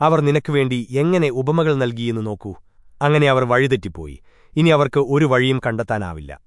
അവർ നിനക്കുവേണ്ടി എങ്ങനെ ഉപമകൾ നൽകിയെന്ന് നോക്കൂ. അങ്ങനെ അവർ വഴിതെറ്റിപ്പോയി. ഇനി അവർക്ക് ഒരു വഴിയും കണ്ടെത്താനാവില്ല.